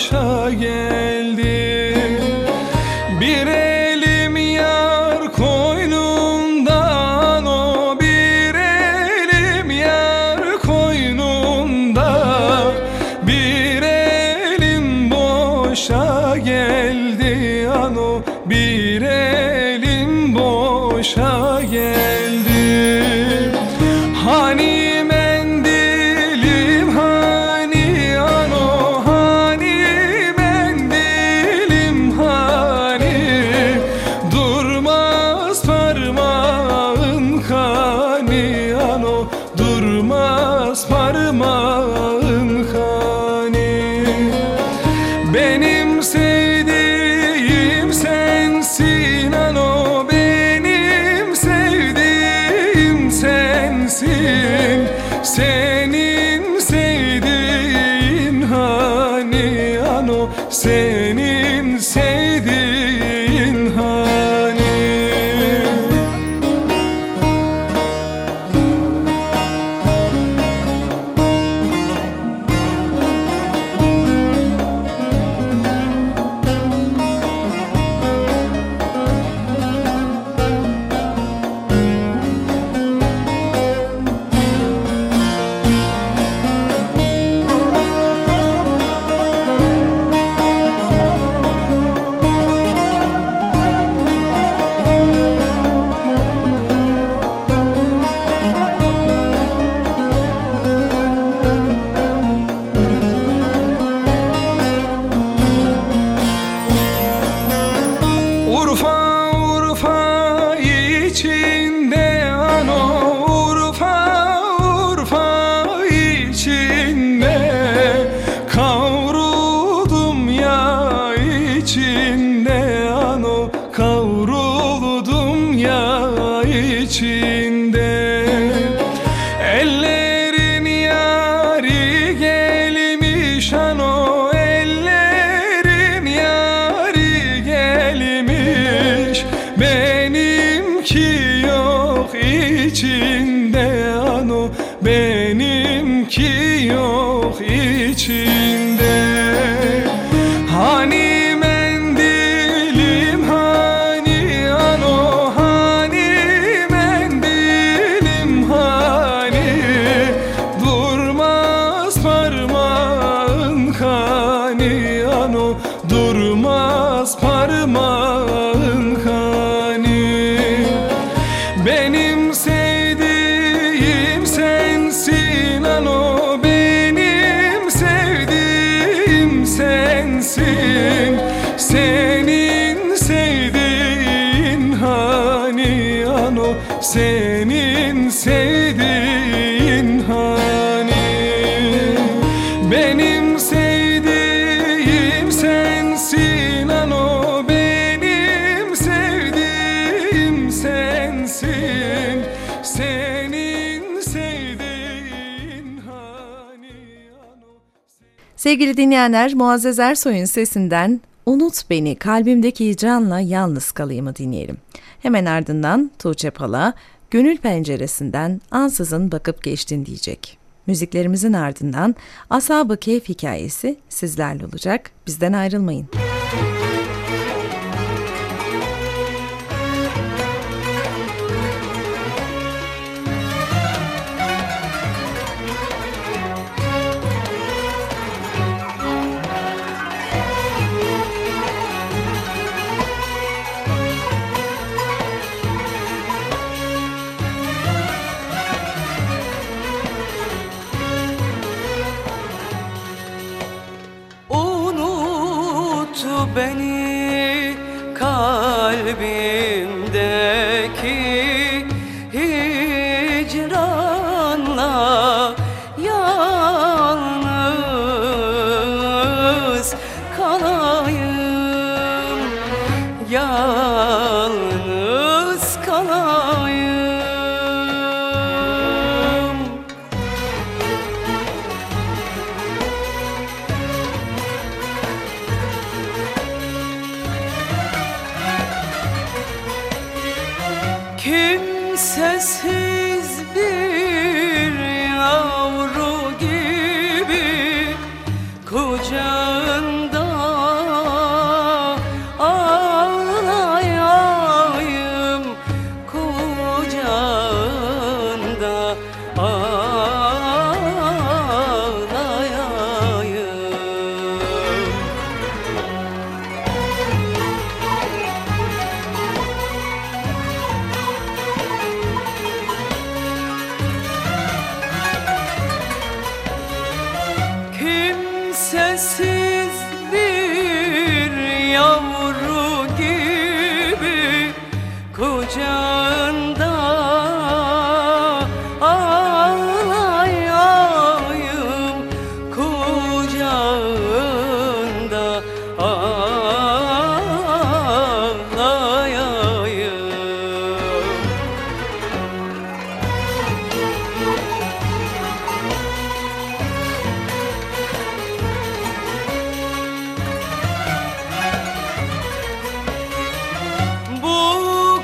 başa geldim. Bir elim yar koynumdan O bir elim yar koynumda Bir elim boşa geldi Ano bir elim boşa 起。Sevgili dinleyenler, Muazzez Ersoy'un sesinden Unut Beni Kalbimdeki Hicranla Yalnız Kalayım'ı dinleyelim. Hemen ardından Tuğçe Pala, Gönül Penceresinden Ansızın Bakıp Geçtin diyecek. Müziklerimizin ardından Ashab-ı hikayesi sizlerle olacak. Bizden ayrılmayın. Müzik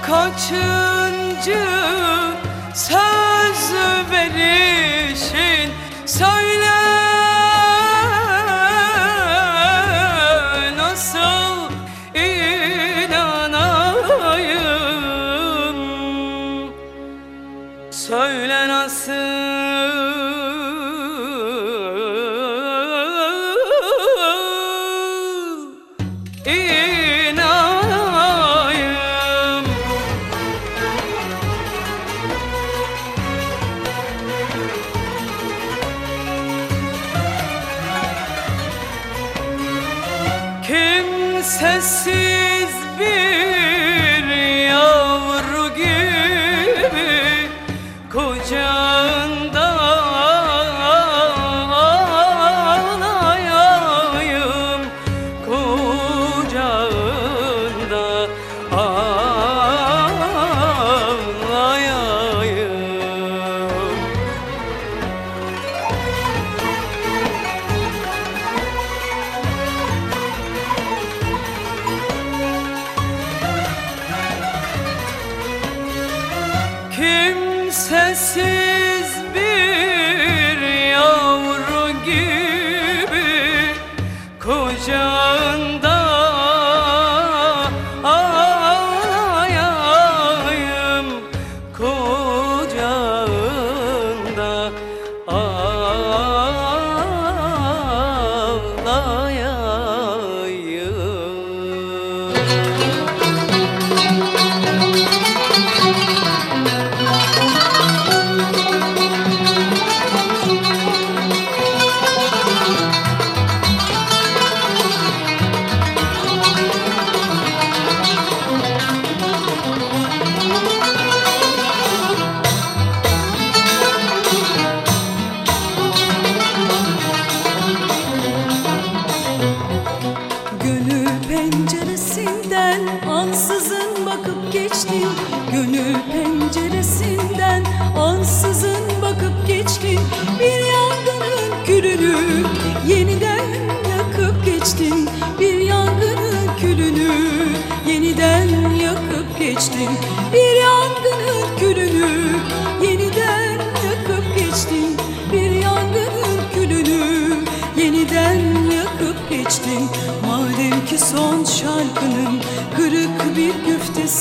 kaçıncı söz verişin Kimsesiz bir 想到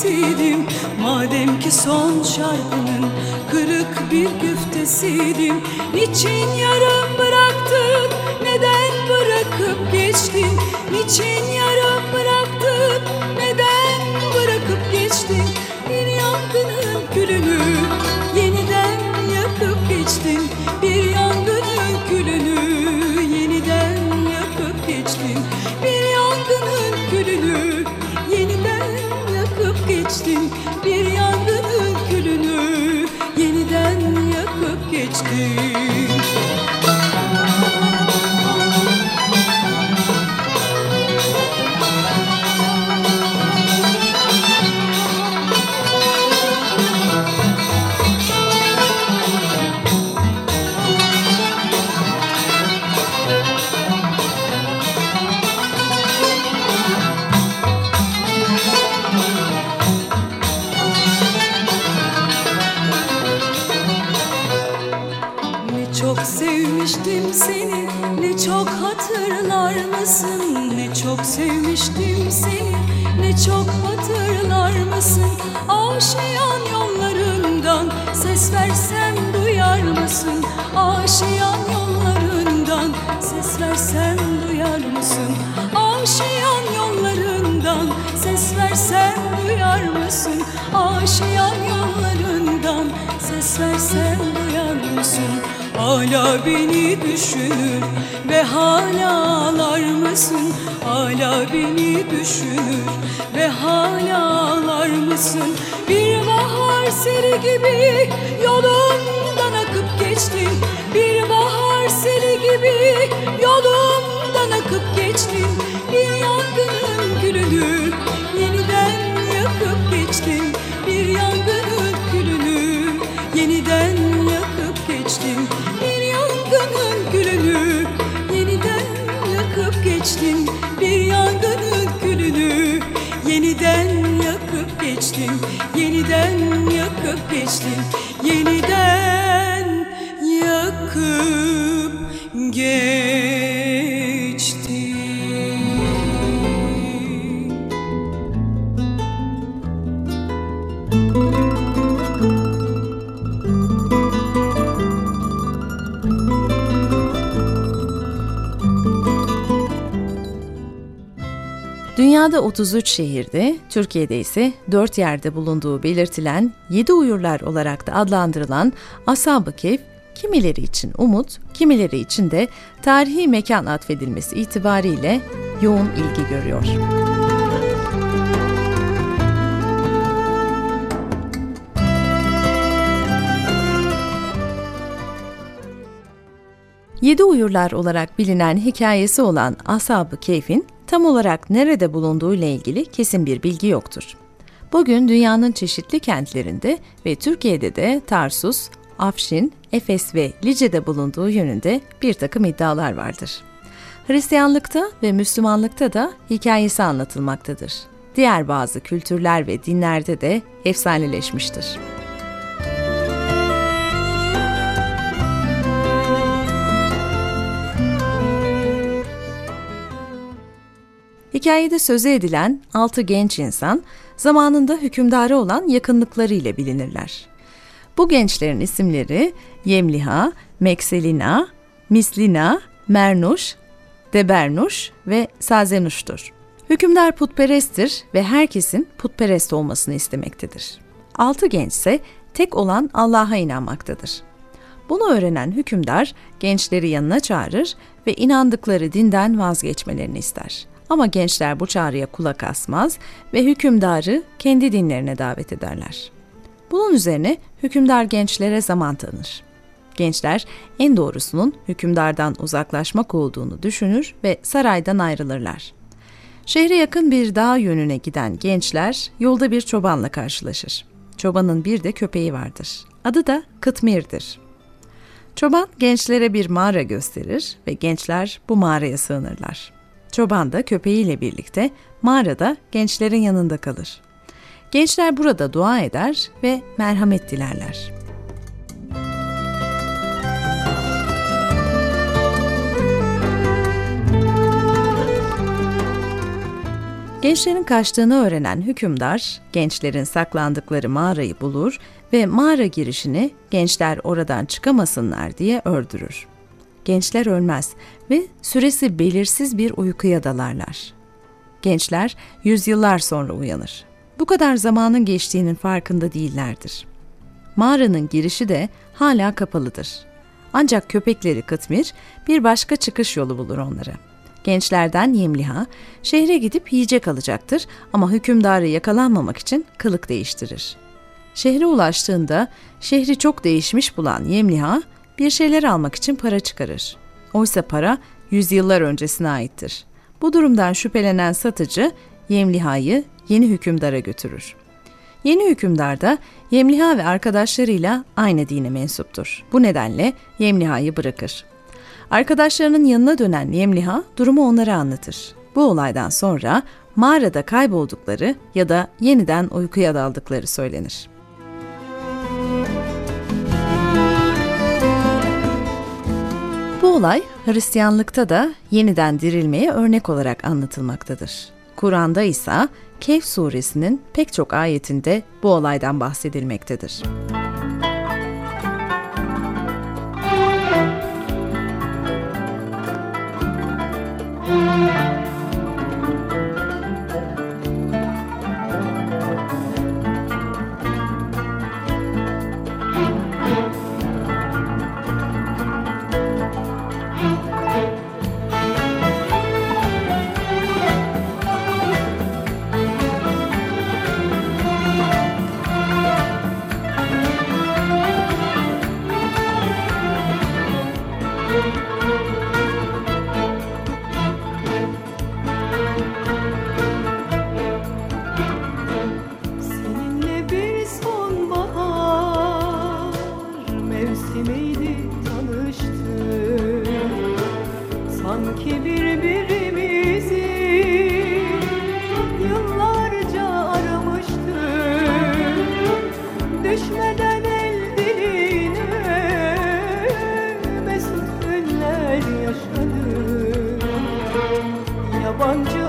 güftesiydim Madem ki son şarkının kırık bir güftesiydim Niçin yarım bıraktın? Neden bırakıp geçtin? Niçin yarım Ses versem duyar mısın Hala beni düşünür ve hala ağlar mısın? Hala beni düşünür ve hala ağlar mısın? Bir seli gibi yolumdan akıp geçtin Bir bahar seli gibi yolumdan akıp geçtin Bir yangının külünü Yeniden yakıp geçtin Yeniden yakıp geçtin Dünyada 33 şehirde, Türkiye'de ise 4 yerde bulunduğu belirtilen 7 uyurlar olarak da adlandırılan Ashab-ı Kehf, kimileri için umut, kimileri için de tarihi mekan atfedilmesi itibariyle yoğun ilgi görüyor. Yedi uyurlar olarak bilinen hikayesi olan Ashab-ı Keyf'in tam olarak nerede bulunduğu ile ilgili kesin bir bilgi yoktur. Bugün dünyanın çeşitli kentlerinde ve Türkiye'de de Tarsus, Afşin, Efes ve Lice'de bulunduğu yönünde bir takım iddialar vardır. Hristiyanlıkta ve Müslümanlıkta da hikayesi anlatılmaktadır. Diğer bazı kültürler ve dinlerde de efsaneleşmiştir. Hikayede sözü edilen altı genç insan zamanında hükümdarı olan yakınlıklarıyla bilinirler. Bu gençlerin isimleri Yemliha, Mekselina, Mislina, Mernuş, Debernuş ve Sazenuş'tur. Hükümdar putperesttir ve herkesin putperest olmasını istemektedir. Altı genç ise tek olan Allah'a inanmaktadır. Bunu öğrenen hükümdar gençleri yanına çağırır ve inandıkları dinden vazgeçmelerini ister. Ama gençler bu çağrıya kulak asmaz ve hükümdarı kendi dinlerine davet ederler. Bunun üzerine hükümdar gençlere zaman tanır. Gençler en doğrusunun hükümdardan uzaklaşmak olduğunu düşünür ve saraydan ayrılırlar. Şehre yakın bir dağ yönüne giden gençler yolda bir çobanla karşılaşır. Çobanın bir de köpeği vardır. Adı da Kıtmir'dir. Çoban gençlere bir mağara gösterir ve gençler bu mağaraya sığınırlar. Çoban da köpeğiyle birlikte mağarada gençlerin yanında kalır. Gençler burada dua eder ve merhamet dilerler. Gençlerin kaçtığını öğrenen hükümdar, gençlerin saklandıkları mağarayı bulur ve mağara girişini gençler oradan çıkamasınlar diye ördürür. Gençler ölmez ve süresi belirsiz bir uykuya dalarlar. Gençler yüzyıllar sonra uyanır. Bu kadar zamanın geçtiğinin farkında değillerdir. Mağaranın girişi de hala kapalıdır. Ancak köpekleri Kıtmir bir başka çıkış yolu bulur onlara. Gençlerden Yemliha şehre gidip yiyecek alacaktır ama hükümdarı yakalanmamak için kılık değiştirir. Şehre ulaştığında şehri çok değişmiş bulan Yemliha bir şeyler almak için para çıkarır. Oysa para yüzyıllar öncesine aittir. Bu durumdan şüphelenen satıcı Yemliha'yı yeni hükümdara götürür. Yeni hükümdar da Yemliha ve arkadaşlarıyla aynı dine mensuptur. Bu nedenle Yemliha'yı bırakır. Arkadaşlarının yanına dönen Yemliha durumu onlara anlatır. Bu olaydan sonra mağarada kayboldukları ya da yeniden uykuya daldıkları söylenir. Olay Hristiyanlıkta da yeniden dirilmeye örnek olarak anlatılmaktadır. Kur'an'da ise Kehf suresinin pek çok ayetinde bu olaydan bahsedilmektedir. Bazı Neden eldiline mesut günler Yabancı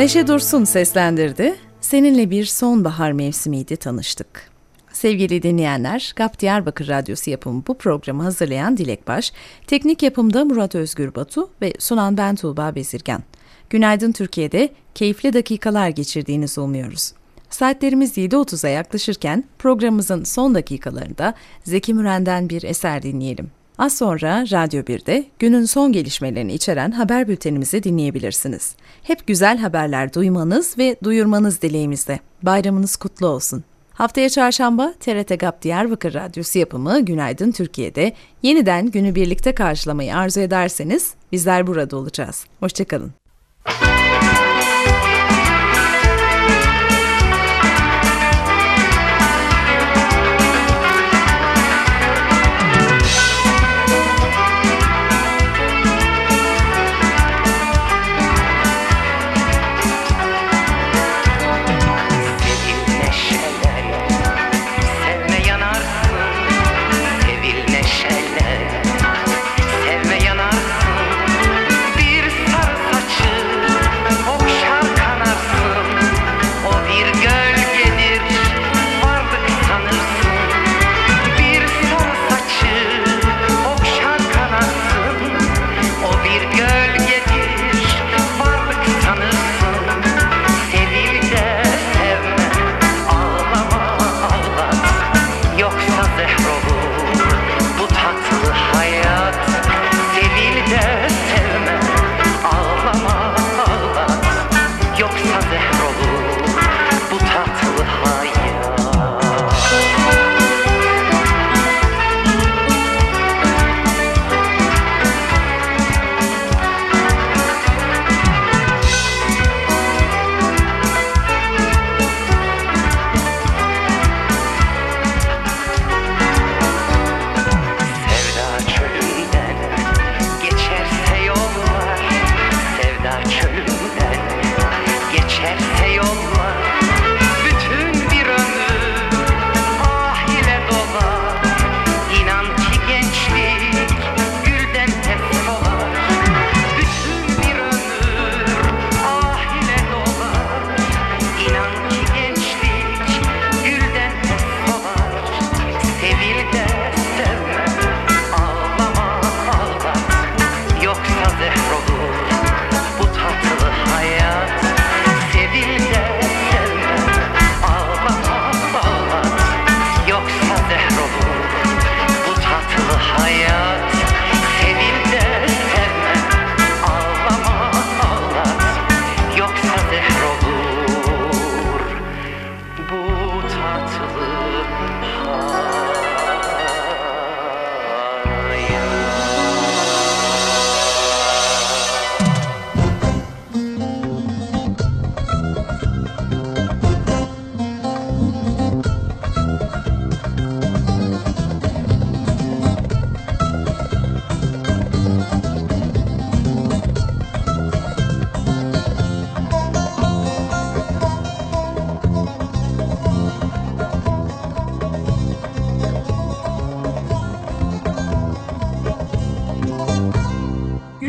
Neşe Dursun seslendirdi. Seninle bir sonbahar mevsimiydi tanıştık. Sevgili dinleyenler, GAP Diyarbakır Radyosu yapımı bu programı hazırlayan Dilek Baş, teknik yapımda Murat Özgür Batu ve sunan ben Tuğba Bezirgen. Günaydın Türkiye'de keyifli dakikalar geçirdiğinizi umuyoruz. Saatlerimiz 7.30'a yaklaşırken programımızın son dakikalarında Zeki Müren'den bir eser dinleyelim. Az sonra Radyo 1'de günün son gelişmelerini içeren haber bültenimizi dinleyebilirsiniz. Hep güzel haberler duymanız ve duyurmanız dileğimizde. Bayramınız kutlu olsun. Haftaya çarşamba TRT GAP Diyarbakır Radyosu yapımı Günaydın Türkiye'de yeniden günü birlikte karşılamayı arzu ederseniz bizler burada olacağız. Hoşçakalın.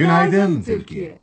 Günaydın Türkiye.